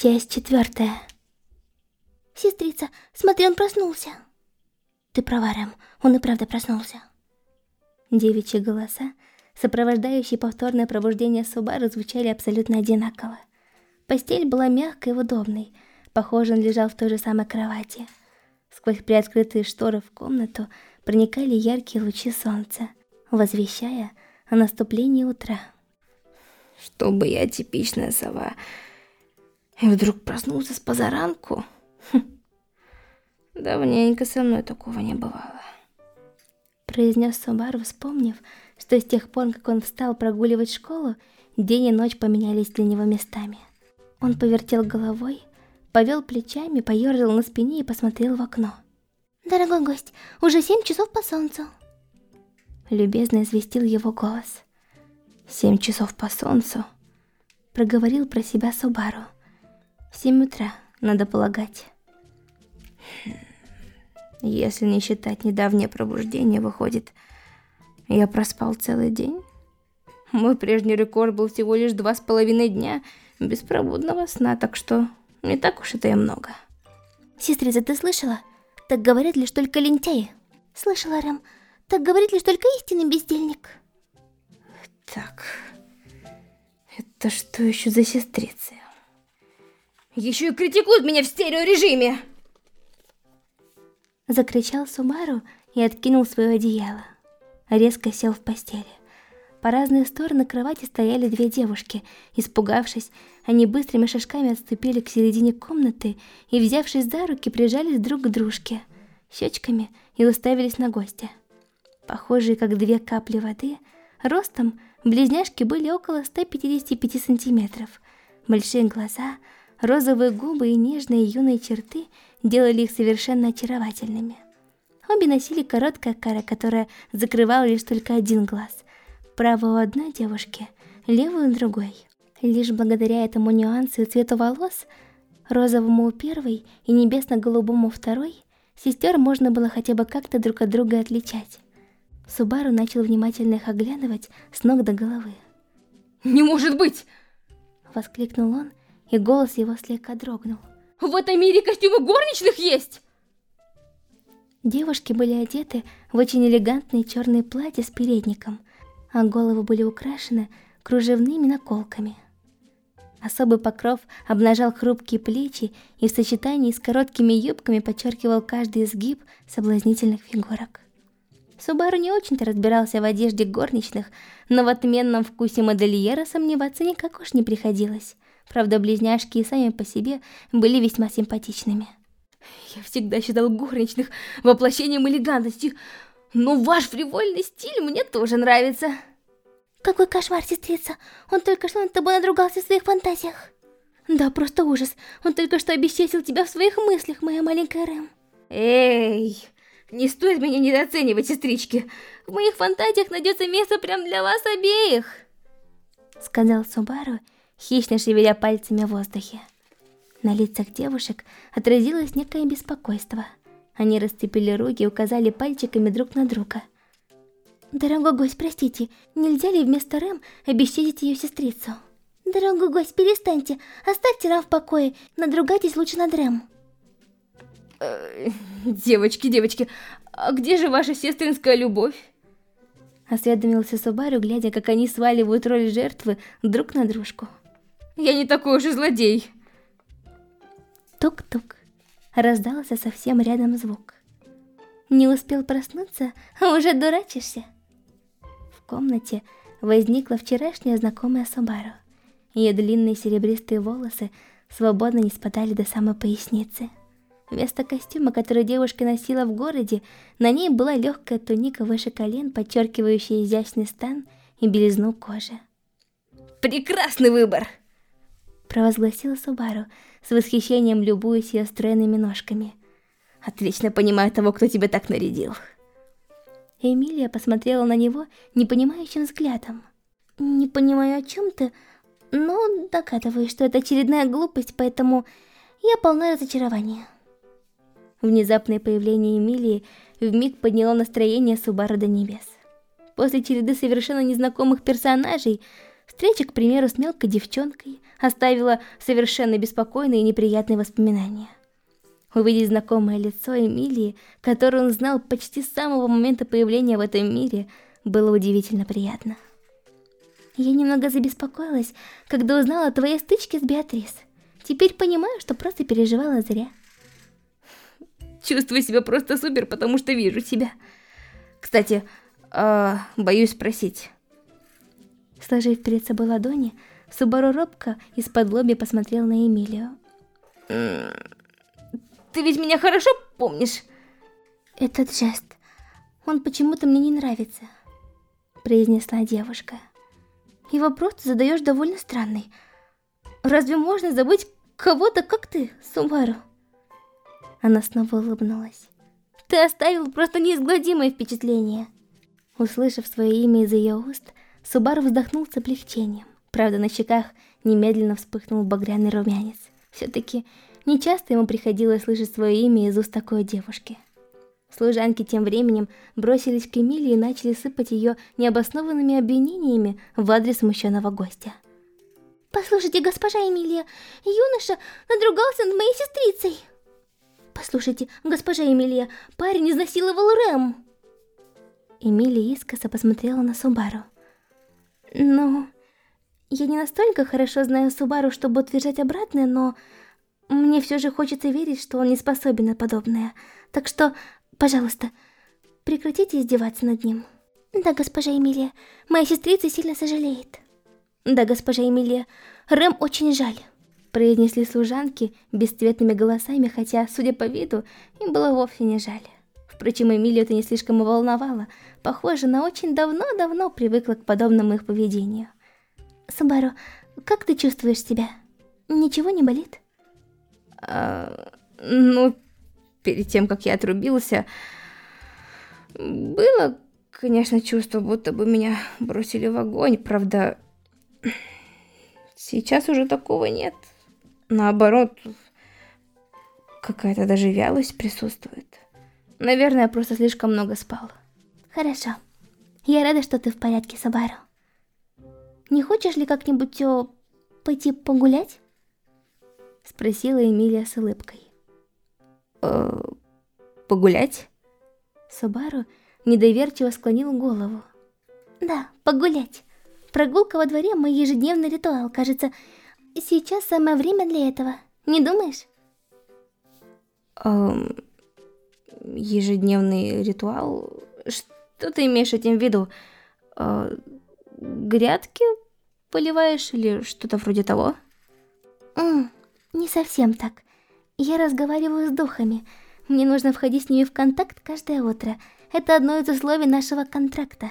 Часть четвертая. Сестрица, смотри, он проснулся. Ты права, Рэм, он и правда проснулся. Девичьи голоса, сопровождающие повторное пробуждение Субару, звучали абсолютно одинаково. Постель была мягкой и удобной, похоже, он лежал в той же самой кровати. Сквозь приоткрытые шторы в комнату проникали яркие лучи солнца, возвещая о наступлении утра. Чтобы я типичная сова и вдруг проснулся с позаранку? Хм. Давненько со мной такого не бывало. Произнес Субару, вспомнив, что с тех пор, как он встал прогуливать школу, день и ночь поменялись для него местами. Он повертел головой, повел плечами, поерзал на спине и посмотрел в окно. «Дорогой гость, уже семь часов по солнцу!» Любезно известил его голос. «Семь часов по солнцу?» Проговорил про себя Субару. В семь утра, надо полагать. Если не считать недавнее пробуждение, выходит, я проспал целый день. Мой прежний рекорд был всего лишь два с половиной дня беспробудного сна, так что не так уж это и много. Сестрица, ты слышала? Так говорят лишь только лентяи. Слышала, Рэм. Так говорит лишь только истинный бездельник. Так, это что еще за сестрицы? Еще и критикуют меня в стереорежиме! Закричал Сумару и откинул свое одеяло. Резко сел в постели. По разные стороны кровати стояли две девушки. Испугавшись, они быстрыми шажками отступили к середине комнаты и, взявшись за руки, прижались друг к дружке, щечками и уставились на гостя. Похожие как две капли воды, ростом близняшки были около 155 сантиметров. Большие глаза — Розовые губы и нежные юные черты делали их совершенно очаровательными. Обе носили короткое каре, которое закрывало лишь только один глаз. Правый у одной девушки, левый у другой. Лишь благодаря этому нюансу и цвету волос, розовому у первой и небесно-голубому второй, сестер можно было хотя бы как-то друг от друга отличать. Субару начал внимательно их оглядывать с ног до головы. «Не может быть!» Воскликнул он, и голос его слегка дрогнул. В этом мире костюмы горничных есть! Девушки были одеты в очень элегантные черные платья с передником, а головы были украшены кружевными наколками. Особый покров обнажал хрупкие плечи и в сочетании с короткими юбками подчеркивал каждый изгиб соблазнительных фигурок. Субару не очень-то разбирался в одежде горничных, но в отменном вкусе модельера сомневаться никак уж не приходилось. Правда, близняшки и сами по себе были весьма симпатичными. Я всегда считал горничных воплощением элегантности, но ваш фривольный стиль мне тоже нравится. Какой кошмар, сестрица. Он только что над тобой надругался в своих фантазиях. Да, просто ужас. Он только что обесчестил тебя в своих мыслях, моя маленькая Рэм. Эй, не стоит меня недооценивать, сестрички. В моих фантазиях найдется место прямо для вас обеих. Сказал Субару хищно шевеля пальцами в воздухе. На лицах девушек отразилось некое беспокойство. Они расцепили руки и указали пальчиками друг на друга. «Дорогой гость, простите, нельзя ли вместо Рэм обесчестить ее сестрицу?» «Дорогой гость, перестаньте, оставьте Рэм в покое, надругайтесь лучше над Рэм». Э, девочки, девочки, а где же ваша сестринская любовь? Осведомился Субару, глядя, как они сваливают роль жертвы друг на дружку. Я не такой уж и злодей. Тук-тук. Раздался совсем рядом звук. Не успел проснуться, а уже дурачишься. В комнате возникла вчерашняя знакомая Субару. Ее длинные серебристые волосы свободно не спадали до самой поясницы. Вместо костюма, который девушка носила в городе, на ней была легкая туника выше колен, подчеркивающая изящный стан и белизну кожи. Прекрасный выбор! Провозгласила Субару, с восхищением любуясь ее стройными ножками. «Отлично понимаю того, кто тебя так нарядил». Эмилия посмотрела на него непонимающим взглядом. «Не понимаю, о чем ты, но догадываюсь, что это очередная глупость, поэтому я полна разочарования». Внезапное появление Эмилии вмиг подняло настроение Субару до небес. После череды совершенно незнакомых персонажей, Встреча, к примеру, с мелкой девчонкой оставила совершенно беспокойные и неприятные воспоминания. Увидеть знакомое лицо Эмилии, которую он знал почти с самого момента появления в этом мире, было удивительно приятно. Я немного забеспокоилась, когда узнала о твоей стычке с Беатрис. Теперь понимаю, что просто переживала зря. Чувствую себя просто супер, потому что вижу тебя. Кстати, э, боюсь спросить. Сложив перед собой ладони, Субару робко из-под лоби посмотрел на Эмилию. Ты ведь меня хорошо помнишь? Этот жест, он почему-то мне не нравится, произнесла девушка. И вопрос ты задаешь довольно странный. Разве можно забыть кого-то, как ты, Субару? Она снова улыбнулась. Ты оставил просто неизгладимое впечатление. Услышав свое имя из ее уст, Субару вздохнул с облегчением. Правда, на щеках немедленно вспыхнул багряный румянец. Все-таки нечасто ему приходилось слышать свое имя из уст такой девушки. Служанки тем временем бросились к Эмилии и начали сыпать ее необоснованными обвинениями в адрес смущенного гостя. «Послушайте, госпожа Эмилия, юноша надругался над моей сестрицей!» «Послушайте, госпожа Эмилия, парень изнасиловал Рэм!» Эмилия искоса посмотрела на Субару. «Ну, я не настолько хорошо знаю Субару, чтобы утверждать обратное, но мне все же хочется верить, что он не способен на подобное. Так что Пожалуйста, прекратите издеваться над ним. Да, госпожа Эмилия, моя сестрица сильно сожалеет. Да, госпожа Эмилия, Рэм очень жаль. Произнесли служанки бесцветными голосами, хотя, судя по виду, им было вовсе не жаль. Впрочем, Эмилию это не слишком волновало. Похоже, она очень давно-давно привыкла к подобному их поведению. Субару, как ты чувствуешь себя? Ничего не болит? А, ну, перед тем, как я отрубился, было, конечно, чувство, будто бы меня бросили в огонь. Правда, сейчас уже такого нет. Наоборот, какая-то даже вялость присутствует. Наверное, я просто слишком много спал. Хорошо. Я рада, что ты в порядке, Сабару. Не хочешь ли как-нибудь пойти погулять? Спросила Эмилия с улыбкой э, погулять? Сабару недоверчиво склонил голову. Да, погулять. Прогулка во дворе мой ежедневный ритуал, кажется. Сейчас самое время для этого. Не думаешь? Эм, ежедневный ритуал? Что ты имеешь этим в виду? Э, грядки поливаешь или что-то вроде того? Mm, не совсем так. Я разговариваю с духами. Мне нужно входить с ними в контакт каждое утро. Это одно из условий нашего контракта.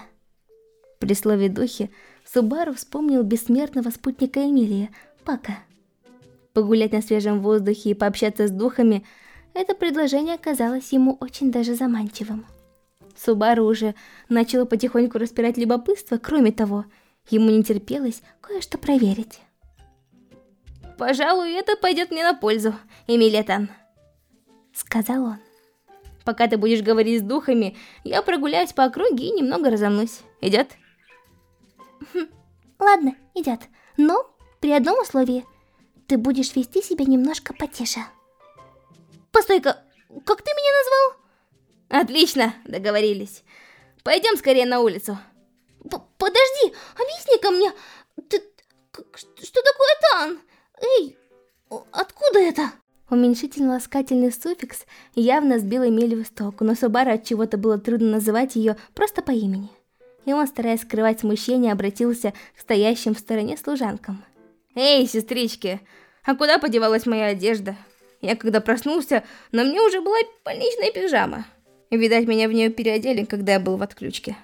При слове «духи» Субару вспомнил бессмертного спутника Эмилия, Пака. Погулять на свежем воздухе и пообщаться с духами – это предложение оказалось ему очень даже заманчивым. Субару уже начал потихоньку распирать любопытство, кроме того, ему не терпелось кое-что проверить. Пожалуй, это пойдет мне на пользу, Эмилетан. Сказал он. Пока ты будешь говорить с духами, я прогуляюсь по округе и немного разомнусь. Идет? Ладно, идет. Но при одном условии. Ты будешь вести себя немножко потише. Постой-ка, как ты меня назвал? Отлично, договорились. Пойдем скорее на улицу. П Подожди, объясни-ка мне, ты... Что такое Тан? Эй, откуда это? Уменьшительно-ласкательный суффикс явно сбил Эмилию с толку, но Субару от чего-то было трудно называть ее просто по имени. И он, стараясь скрывать смущение, обратился к стоящим в стороне служанкам. «Эй, сестрички, а куда подевалась моя одежда? Я когда проснулся, на мне уже была больничная пижама. Видать, меня в нее переодели, когда я был в отключке».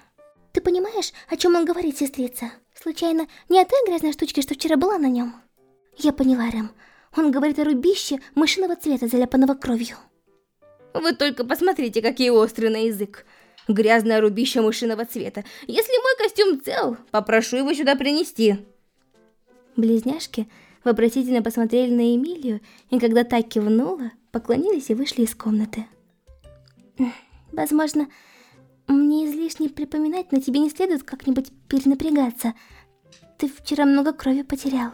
«Ты понимаешь, о чем он говорит, сестрица? Случайно, не о той грязной штучке, что вчера была на нем?» Я поняла, Рэм. Он говорит о рубище мышиного цвета, заляпанного кровью. Вы только посмотрите, какие острые на язык. Грязное рубище мышиного цвета. Если мой костюм цел, попрошу его сюда принести. Близняшки вопросительно посмотрели на Эмилию, и когда та кивнула, поклонились и вышли из комнаты. Возможно, мне излишне припоминать, но тебе не следует как-нибудь перенапрягаться. Ты вчера много крови потерял.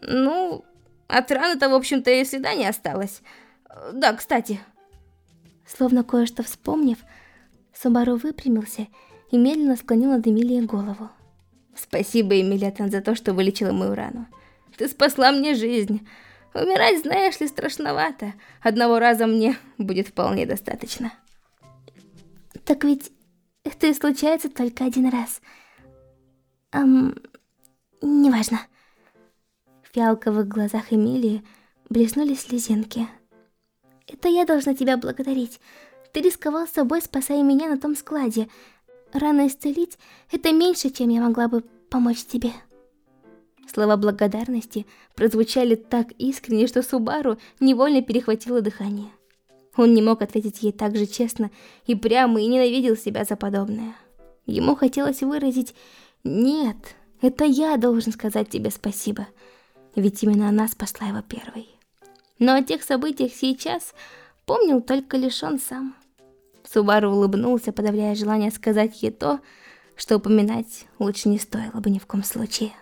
Ну, от раны-то, в общем-то, и следа не осталось. Да, кстати. Словно кое-что вспомнив, Субару выпрямился и медленно склонил над Эмилией голову. Спасибо, Эмилиатан, за то, что вылечила мою рану. Ты спасла мне жизнь. Умирать, знаешь ли, страшновато. Одного раза мне будет вполне достаточно. Так ведь это и случается только один раз. Эм, неважно. В фиалковых глазах Эмилии блеснули слезинки. Это я должна тебя благодарить. Ты рисковал собой, спасая меня на том складе. Рано исцелить — это меньше, чем я могла бы помочь тебе. Слова благодарности прозвучали так искренне, что Субару невольно перехватило дыхание. Он не мог ответить ей так же честно и прямо и ненавидел себя за подобное. Ему хотелось выразить «Нет, это я должен сказать тебе спасибо», ведь именно она спасла его первой. Но о тех событиях сейчас помнил только лишь он сам. Субару улыбнулся, подавляя желание сказать ей то, что упоминать лучше не стоило бы ни в коем случае.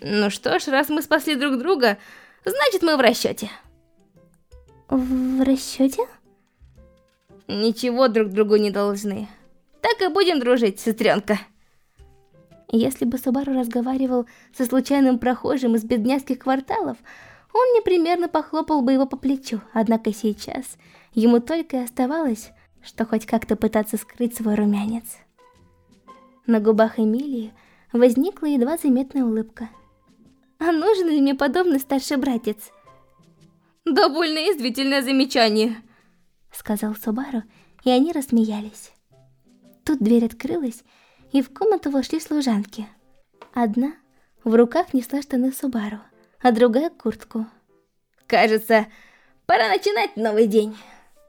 Ну что ж, раз мы спасли друг друга, значит мы в расчете. В расчете? Ничего друг другу не должны. Так и будем дружить, сестренка. Если бы Субару разговаривал со случайным прохожим из бедняцких кварталов, он непременно похлопал бы его по плечу, однако сейчас ему только и оставалось, что хоть как-то пытаться скрыть свой румянец. На губах Эмилии возникла едва заметная улыбка. «А нужен ли мне подобный старший братец?» «Довольно извительное замечание», — сказал Субару, и они рассмеялись. Тут дверь открылась, и в комнату вошли служанки. Одна в руках несла штаны Субару, а другая — куртку. «Кажется, пора начинать новый день»,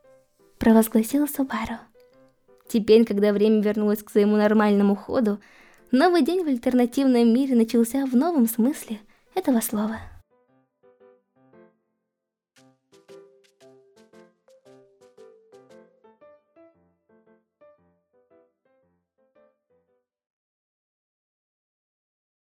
— провозгласила Субару. Теперь, когда время вернулось к своему нормальному ходу, новый день в альтернативном мире начался в новом смысле этого слова.